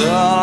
So